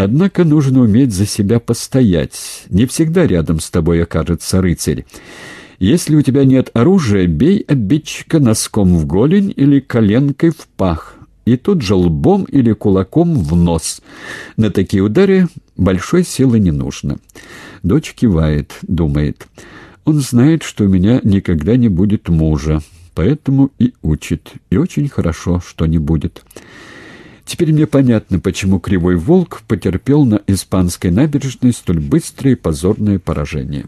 Однако нужно уметь за себя постоять. Не всегда рядом с тобой окажется рыцарь. Если у тебя нет оружия, бей обидчика носком в голень или коленкой в пах, и тут же лбом или кулаком в нос. На такие удары большой силы не нужно. Дочь кивает, думает. Он знает, что у меня никогда не будет мужа, поэтому и учит. И очень хорошо, что не будет. Теперь мне понятно, почему Кривой Волк потерпел на испанской набережной столь быстрое и позорное поражение.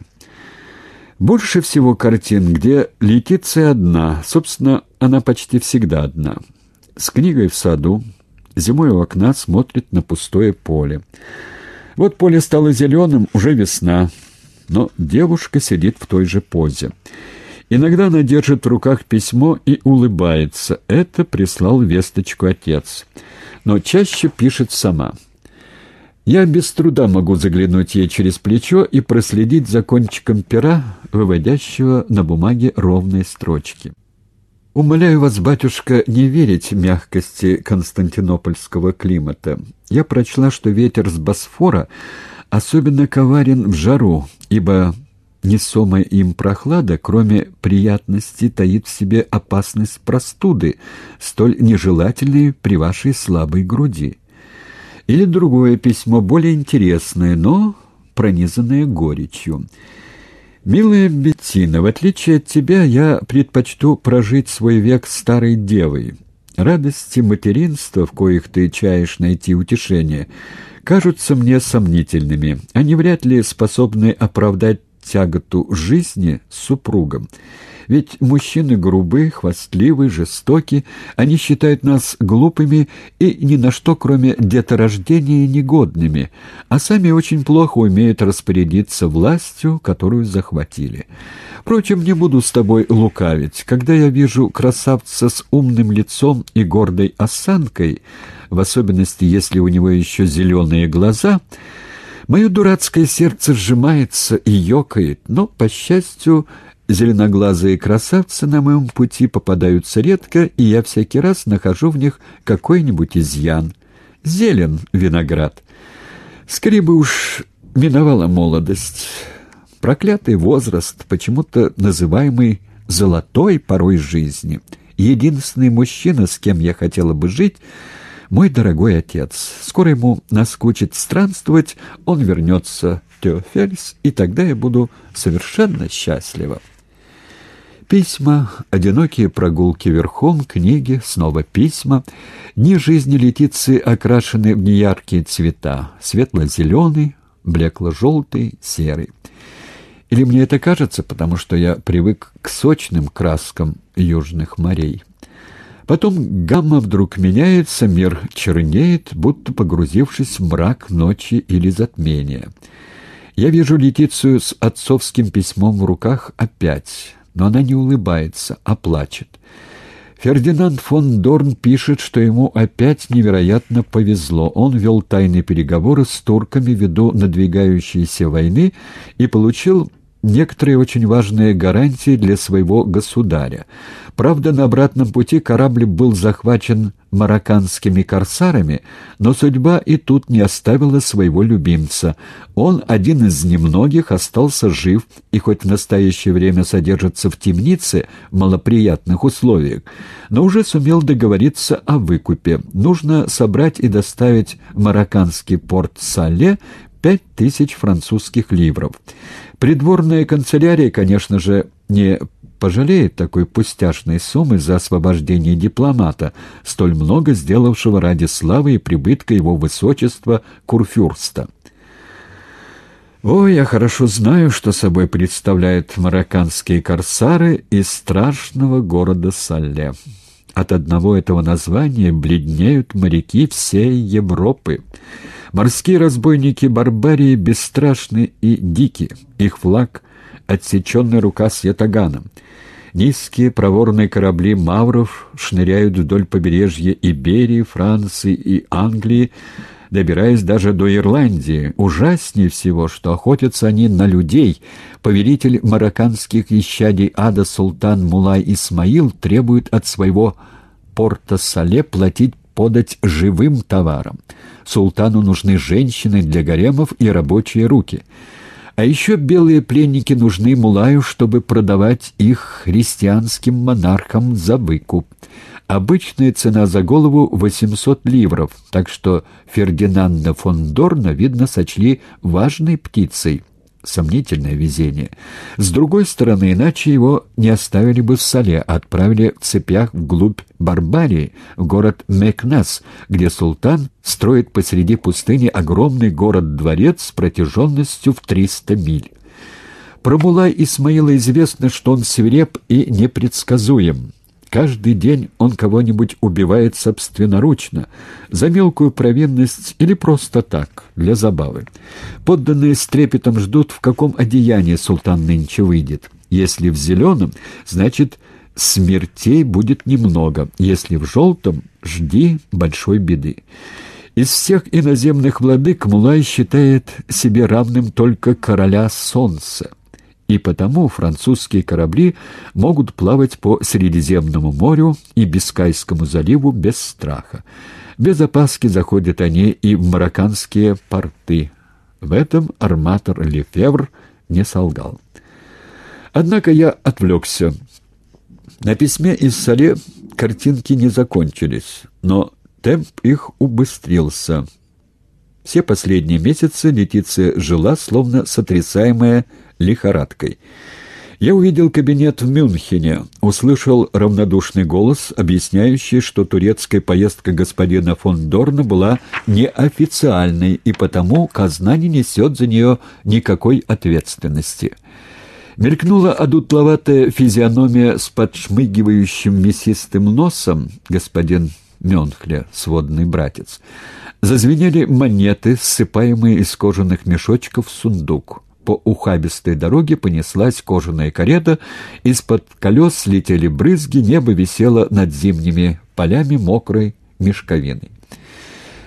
Больше всего картин, где Летиция одна, собственно, она почти всегда одна. С книгой в саду, зимой у окна смотрит на пустое поле. Вот поле стало зеленым, уже весна, но девушка сидит в той же позе. Иногда она держит в руках письмо и улыбается. Это прислал весточку отец. Но чаще пишет сама. Я без труда могу заглянуть ей через плечо и проследить за кончиком пера, выводящего на бумаге ровные строчки. «Умоляю вас, батюшка, не верить мягкости константинопольского климата. Я прочла, что ветер с Босфора особенно коварен в жару, ибо несомая им прохлада, кроме приятности, таит в себе опасность простуды, столь нежелательной при вашей слабой груди. Или другое письмо, более интересное, но пронизанное горечью. «Милая Беттина, в отличие от тебя, я предпочту прожить свой век старой девой. Радости материнства, в коих ты чаешь найти утешение, кажутся мне сомнительными. Они вряд ли способны оправдать тяготу жизни с супругом. Ведь мужчины грубы, хвастливы, жестоки, они считают нас глупыми и ни на что, кроме деторождения, негодными, а сами очень плохо умеют распорядиться властью, которую захватили. Впрочем, не буду с тобой лукавить. Когда я вижу красавца с умным лицом и гордой осанкой, в особенности, если у него еще зеленые глаза — Мое дурацкое сердце сжимается и ёкает, но, по счастью, зеленоглазые красавцы на моем пути попадаются редко, и я всякий раз нахожу в них какой-нибудь изъян. Зелен виноград. Скорее уж миновала молодость. Проклятый возраст, почему-то называемый «золотой порой жизни». Единственный мужчина, с кем я хотела бы жить — мой дорогой отец. Скоро ему наскучит странствовать, он вернется в Теофельс, и тогда я буду совершенно счастлива. Письма, одинокие прогулки верхом, книги, снова письма. Дни жизни Летиции окрашены в неяркие цвета. Светло-зеленый, блекло-желтый, серый. Или мне это кажется, потому что я привык к сочным краскам южных морей. Потом гамма вдруг меняется, мир чернеет, будто погрузившись в мрак ночи или затмения. Я вижу Летицию с отцовским письмом в руках опять, но она не улыбается, а плачет. Фердинанд фон Дорн пишет, что ему опять невероятно повезло. Он вел тайные переговоры с турками ввиду надвигающейся войны и получил некоторые очень важные гарантии для своего государя. Правда, на обратном пути корабль был захвачен марокканскими корсарами, но судьба и тут не оставила своего любимца. Он, один из немногих, остался жив и хоть в настоящее время содержится в темнице в малоприятных условиях, но уже сумел договориться о выкупе. Нужно собрать и доставить марокканский порт Сале пять тысяч французских ливров. Придворная канцелярия, конечно же, не пожалеет такой пустяшной суммы за освобождение дипломата, столь много сделавшего ради славы и прибытка его высочества Курфюрста. О, я хорошо знаю, что собой представляют марокканские корсары из страшного города Салле. От одного этого названия бледнеют моряки всей Европы. Морские разбойники Барбарии бесстрашны и дики. Их флаг — отсеченная рука с ятаганом. Низкие проворные корабли мавров шныряют вдоль побережья Иберии, Франции и Англии, добираясь даже до Ирландии. Ужаснее всего, что охотятся они на людей. Повелитель марокканских исчадий ада султан Мулай Исмаил требует от своего порта Сале платить подать живым товаром. Султану нужны женщины для гаремов и рабочие руки. А еще белые пленники нужны Мулаю, чтобы продавать их христианским монархам за выкуп. Обычная цена за голову 800 ливров, так что Фердинанда фон Дорна, видно, сочли важной птицей. Сомнительное везение. С другой стороны, иначе его не оставили бы в Сале, а отправили в цепях вглубь Барбарии, в город Мекнас, где султан строит посреди пустыни огромный город-дворец с протяженностью в 300 миль. Про Мулай Исмаила известно, что он свиреп и непредсказуем. Каждый день он кого-нибудь убивает собственноручно, за мелкую провинность или просто так, для забавы. Подданные с трепетом ждут, в каком одеянии султан нынче выйдет. Если в зеленом, значит, смертей будет немного, если в желтом, жди большой беды. Из всех иноземных владык Мулай считает себе равным только короля солнца и потому французские корабли могут плавать по Средиземному морю и Бискайскому заливу без страха. Без опаски заходят они и в марокканские порты. В этом арматор Лефевр не солгал. Однако я отвлекся. На письме из Сале картинки не закончились, но темп их убыстрился. Все последние месяцы Летиция жила, словно сотрясаемая лихорадкой. Я увидел кабинет в Мюнхене, услышал равнодушный голос, объясняющий, что турецкая поездка господина фон Дорна была неофициальной, и потому казна не несет за нее никакой ответственности. Мелькнула одутловатая физиономия с подшмыгивающим мясистым носом, господин Мюнхле, сводный братец. Зазвенели монеты, ссыпаемые из кожаных мешочков в сундук. По ухабистой дороге понеслась кожаная карета, из-под колес слетели брызги, небо висело над зимними полями мокрой мешковины.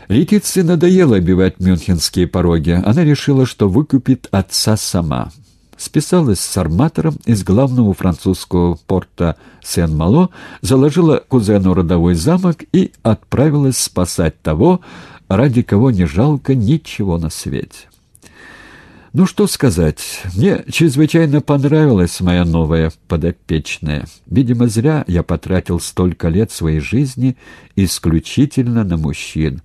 Летице надоело обивать мюнхенские пороги. Она решила, что выкупит отца сама. Списалась с арматором из главного французского порта Сен-Мало, заложила кузену родовой замок и отправилась спасать того, ради кого не жалко ничего на свете. Ну, что сказать, мне чрезвычайно понравилась моя новая подопечная. Видимо, зря я потратил столько лет своей жизни исключительно на мужчин.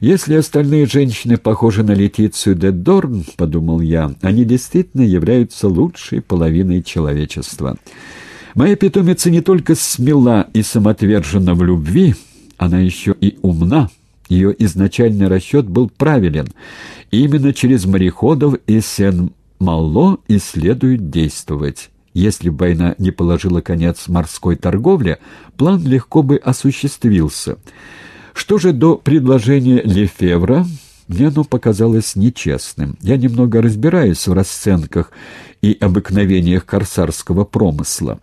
Если остальные женщины похожи на Летицию де Дорн, — подумал я, — они действительно являются лучшей половиной человечества. Моя питомица не только смела и самоотвержена в любви, она еще и умна. Ее изначальный расчет был правилен. Именно через мореходов и Сен-Малло и следует действовать. Если бы война не положила конец морской торговле, план легко бы осуществился. Что же до предложения Лефевра, мне оно показалось нечестным. Я немного разбираюсь в расценках и обыкновениях корсарского промысла.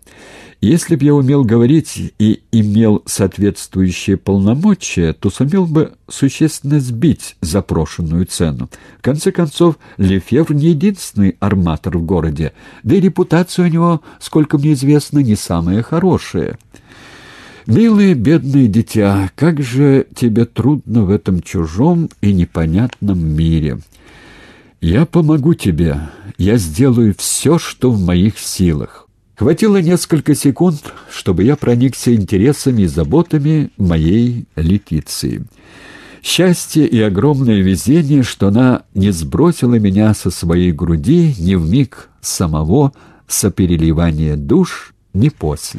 Если б я умел говорить и имел соответствующие полномочия, то сумел бы существенно сбить запрошенную цену. В конце концов, Лефевр не единственный арматор в городе, да и репутация у него, сколько мне известно, не самая хорошая. «Милое бедное дитя, как же тебе трудно в этом чужом и непонятном мире!» «Я помогу тебе. Я сделаю все, что в моих силах. Хватило несколько секунд, чтобы я проникся интересами и заботами моей Летиции. Счастье и огромное везение, что она не сбросила меня со своей груди ни в миг самого сопереливания душ, ни после.